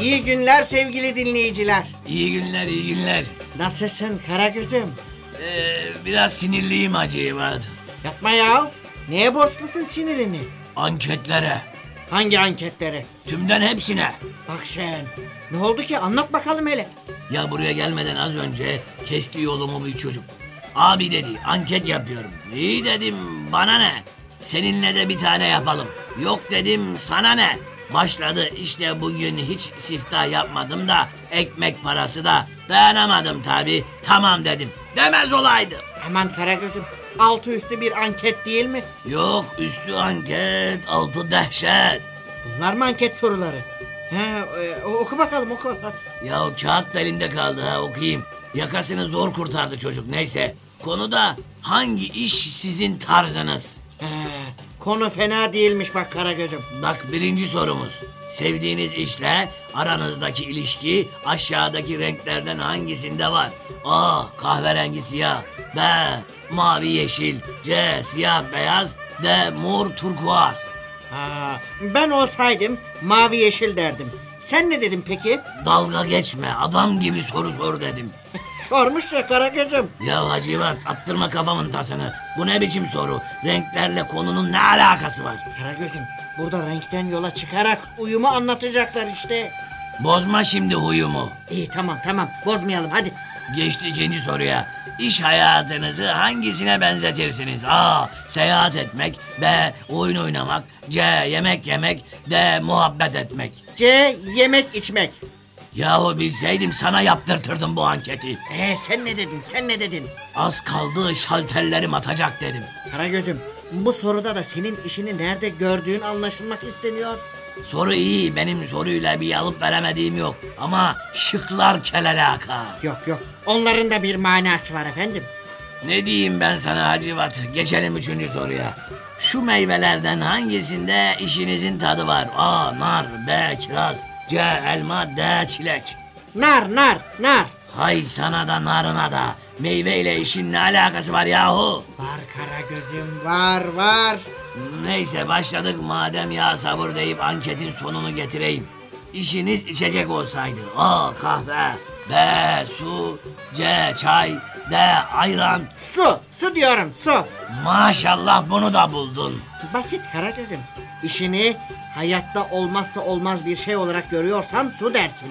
İyi günler sevgili dinleyiciler. İyi günler, iyi günler. Nasılsın Karagöz'üm? Ee, biraz sinirliyim Hacivat. Yapma ya. Neye borçlusun sinirini? Anketlere. Hangi anketlere? Tümden hepsine. Bak sen. Ne oldu ki anlat bakalım hele. Ya buraya gelmeden az önce kesti yolumu bir çocuk. Abi dedi anket yapıyorum. İyi dedim bana ne? Seninle de bir tane yapalım. Yok dedim sana ne? Başladı işte bugün hiç siftah yapmadım da ekmek parası da dayanamadım tabi. Tamam dedim. Demez olaydım. Aman Karagöz'üm. Altı üstü bir anket değil mi? Yok üstü anket altı dehşet. Bunlar mı anket soruları? He, e, oku bakalım oku. Ya o kağıt da elimde kaldı ha okuyayım. Yakasını zor kurtardı çocuk neyse. Konuda hangi iş sizin tarzınız? He, konu fena değilmiş bak Karagöz'üm. Bak birinci sorumuz. Sevdiğiniz işle aranızdaki ilişki aşağıdaki renklerden hangisinde var? A. Kahverengi siyah. B. Mavi yeşil. C. Siyah beyaz. D. Mor turkuaz. Ha, ben olsaydım mavi yeşil derdim. Sen ne dedin peki? Dalga geçme adam gibi soru sor dedim. Sormuş ya Karagöz'üm. Ya Hacivat attırma kafamın tasını. Bu ne biçim soru? Renklerle konunun ne alakası var? Karagöz'üm burada renkten yola çıkarak uyumu anlatacaklar işte. Bozma şimdi huyumu. İyi tamam tamam bozmayalım hadi. Geçti ikinci soruya. İş hayatınızı hangisine benzetirsiniz? A. Seyahat etmek. B. Oyun oynamak. C. Yemek yemek. D. Muhabbet etmek. C yemek içmek. Yahu bilseydim sana yaptırtırdım bu anketi. Ee sen ne dedin sen ne dedin? Az kaldı şalterlerim atacak dedim. Karagöz'üm bu soruda da senin işini nerede gördüğün anlaşılmak isteniyor. Soru iyi. Benim soruyla bir alıp veremediğim yok. Ama şıklar kelelaka. Yok yok onların da bir manası var efendim. Ne diyeyim ben sana Hacivat? Geçelim üçüncü soruya. Şu meyvelerden hangisinde işinizin tadı var? A. Nar. B. Kiraz. C. Elma. D. Çilek. Nar nar nar. Hay sana da narına da. Meyveyle işin ne alakası var yahu? Var Karagöz'üm var var. Neyse başladık madem ya sabır deyip anketin sonunu getireyim. İşiniz içecek olsaydı. A. Kahve. B. Su. C. Çay. D. Ayran. Su su diyorum su. Maşallah bunu da buldun. Basit Karagöz'üm. İşini hayatta olmazsa olmaz bir şey olarak görüyorsan su dersin.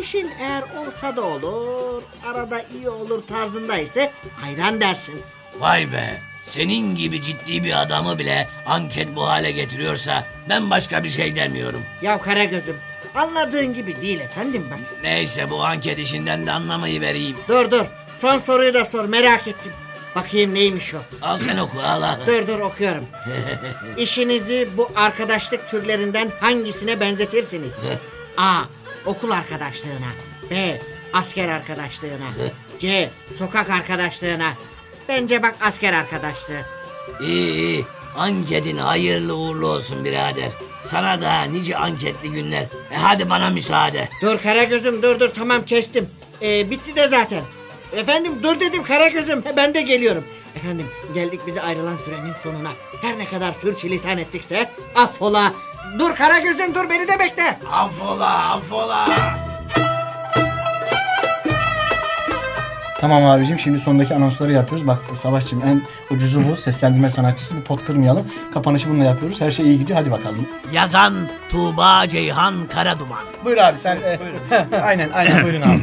İşin eğer olsa da olur, arada iyi olur tarzında ise hayran dersin. Vay be. Senin gibi ciddi bir adamı bile anket bu hale getiriyorsa ben başka bir şey demiyorum. Ya Karagöz'üm anladığın gibi değil efendim bak. Neyse bu anket işinden de anlamayı vereyim. Dur dur son soruyu da sor merak ettim. Bakayım neymiş o. Al sen oku al al. Dur dur okuyorum. İşinizi bu arkadaşlık türlerinden hangisine benzetirsiniz? A. Okul arkadaşlığına. B. Asker arkadaşlığına. C. Sokak arkadaşlığına. Bence bak asker arkadaşlığı. İyi iyi. Anketin hayırlı uğurlu olsun birader. Sana da nice anketli günler. E hadi bana müsaade. Dur Karagöz'üm dur dur tamam kestim. Ee, bitti de zaten. Efendim dur dedim Karagöz'üm he, ben de geliyorum. Efendim geldik bize ayrılan sürenin sonuna. Her ne kadar sürçülisan ettikse affola. Dur Karagöz'üm dur beni de bekle. Affola affola. Tamam abicim şimdi sondaki anonsları yapıyoruz. Bak Savaşçım en ucuzu bu. Seslendirme sanatçısı. Bir pot kırmayalım. Kapanışı bununla yapıyoruz. Her şey iyi gidiyor. Hadi bakalım. Yazan Tuğba Ceyhan Karaduman. Buyur abi sen. e, aynen aynen buyurun abi.